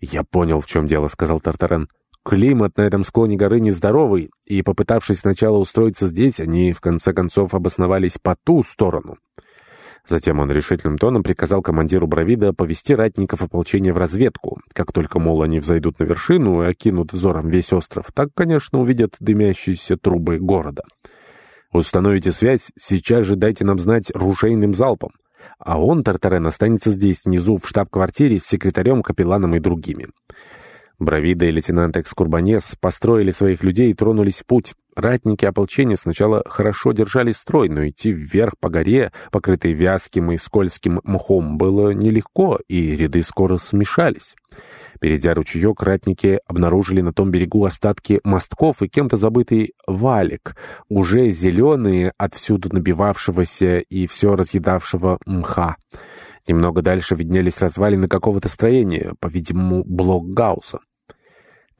«Я понял, в чем дело», — сказал Тартарен. Климат на этом склоне горы нездоровый, и, попытавшись сначала устроиться здесь, они, в конце концов, обосновались по ту сторону. Затем он решительным тоном приказал командиру Бравида повести ратников ополчения в разведку. Как только, мол, они взойдут на вершину и окинут взором весь остров, так, конечно, увидят дымящиеся трубы города. «Установите связь, сейчас же дайте нам знать ружейным залпом. А он, Тартарен, останется здесь, внизу, в штаб-квартире, с секретарем, капелланом и другими». Бравида и лейтенант Экскурбанес построили своих людей и тронулись в путь. Ратники ополчения сначала хорошо держали строй, но идти вверх по горе, покрытой вязким и скользким мхом, было нелегко, и ряды скоро смешались. Перейдя ручеек, ратники обнаружили на том берегу остатки мостков и кем-то забытый валик, уже зеленые, отвсюду набивавшегося и все разъедавшего мха. Немного дальше виднелись развалины какого-то строения, по-видимому, блок Гаусса.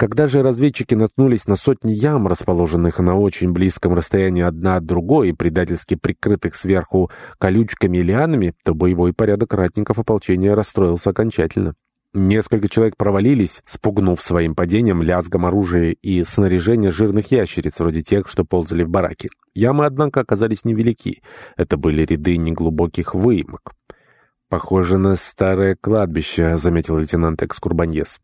Когда же разведчики наткнулись на сотни ям, расположенных на очень близком расстоянии одна от другой и предательски прикрытых сверху колючками и лианами, то боевой порядок ратников ополчения расстроился окончательно. Несколько человек провалились, спугнув своим падением лязгом оружия и снаряжения жирных ящериц, вроде тех, что ползали в бараке. Ямы, однако, оказались невелики. Это были ряды неглубоких выемок. «Похоже на старое кладбище», — заметил лейтенант Экскурбаньес.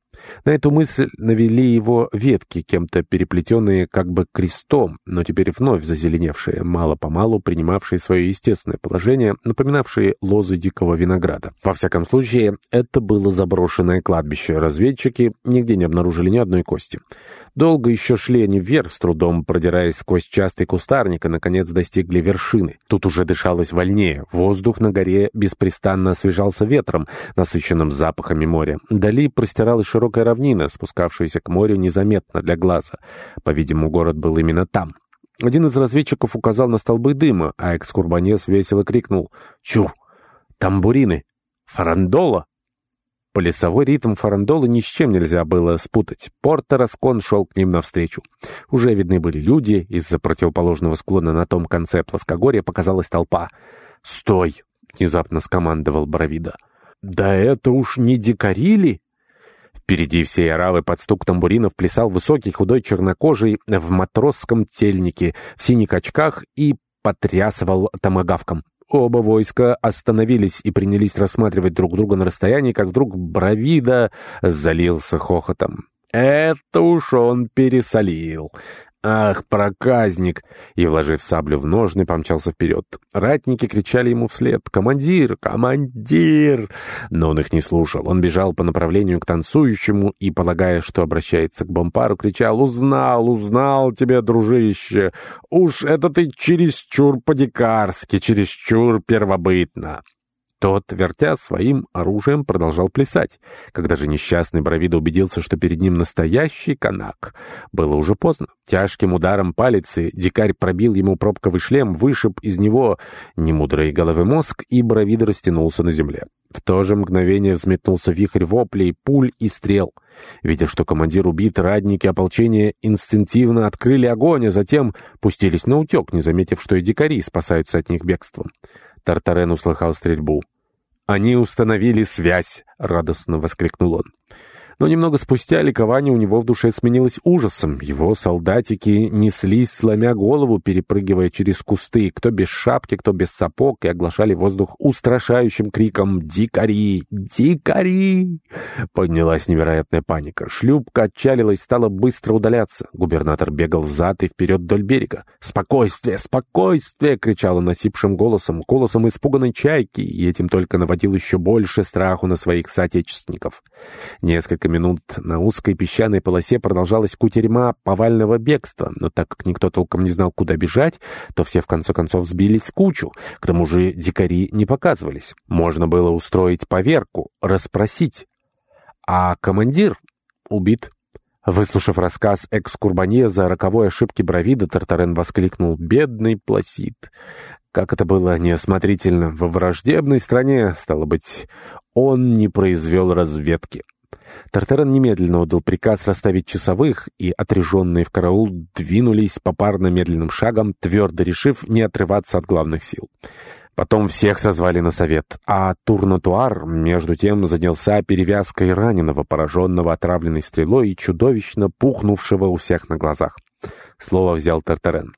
На эту мысль навели его ветки, кем-то переплетенные как бы крестом, но теперь вновь зазеленевшие, мало-помалу принимавшие свое естественное положение, напоминавшие лозы дикого винограда. Во всяком случае, это было заброшенное кладбище. Разведчики нигде не обнаружили ни одной кости. Долго еще шли они вверх, с трудом продираясь сквозь частый кустарник, и, наконец, достигли вершины. Тут уже дышалось вольнее. Воздух на горе беспрестанно освежался ветром, насыщенным запахами моря. Вдали простиралась широкая равнина, спускавшаяся к морю незаметно для глаза. По-видимому, город был именно там. Один из разведчиков указал на столбы дыма, а экскурбанес весело крикнул «Чур! Тамбурины! Фарандола!» Плясовой ритм фарандолы ни с чем нельзя было спутать. Порто Раскон шел к ним навстречу. Уже видны были люди, из-за противоположного склона на том конце плоскогорья показалась толпа. «Стой!» — внезапно скомандовал Боровида. «Да это уж не дикарили?» Впереди всей оравы под стук тамбуринов плясал высокий худой чернокожий в матросском тельнике, в синих очках и потрясывал томагавком. Оба войска остановились и принялись рассматривать друг друга на расстоянии, как вдруг Бравида залился хохотом. «Это уж он пересолил! «Ах, проказник!» И, вложив саблю в ножны, помчался вперед. Ратники кричали ему вслед «Командир! Командир!» Но он их не слушал. Он бежал по направлению к танцующему и, полагая, что обращается к бомпару, кричал «Узнал, узнал тебя, дружище! Уж это ты чересчур по-дикарски, чересчур первобытно!» Тот, вертя своим оружием, продолжал плясать. Когда же несчастный Бравида убедился, что перед ним настоящий канак, было уже поздно. Тяжким ударом палицы дикарь пробил ему пробковый шлем, вышиб из него немудрый головы мозг, и Бравида растянулся на земле. В то же мгновение взметнулся вихрь воплей, пуль и стрел. Видя, что командир убит, радники ополчения инстинктивно открыли огонь, а затем пустились на утек, не заметив, что и дикари спасаются от них бегством. Тартарен услыхал стрельбу. «Они установили связь!» — радостно воскликнул он. Но немного спустя ликование у него в душе сменилось ужасом. Его солдатики неслись, сломя голову, перепрыгивая через кусты, кто без шапки, кто без сапог, и оглашали воздух устрашающим криком «Дикари! Дикари!». Поднялась невероятная паника. Шлюпка отчалилась, стала быстро удаляться. Губернатор бегал взад и вперед вдоль берега. «Спокойствие! Спокойствие!» — кричал он осипшим голосом, голосом испуганной чайки, и этим только наводил еще больше страху на своих соотечественников. Несколько несколько минут на узкой песчаной полосе продолжалась кутерьма повального бегства, но так как никто толком не знал, куда бежать, то все в конце концов сбились в кучу. К тому же дикари не показывались. Можно было устроить поверку, расспросить. А командир убит. Выслушав рассказ экскурбаньеза о роковой ошибке Бравида, Тартарен воскликнул «Бедный Пласид!» Как это было неосмотрительно. Во враждебной стране, стало быть, он не произвел разведки. Тартарен немедленно отдал приказ расставить часовых, и отряженные в караул двинулись попарно медленным шагом, твердо решив не отрываться от главных сил. Потом всех созвали на совет, а Турнатуар, между тем, занялся перевязкой раненого, пораженного отравленной стрелой и чудовищно пухнувшего у всех на глазах. Слово взял Тартарен.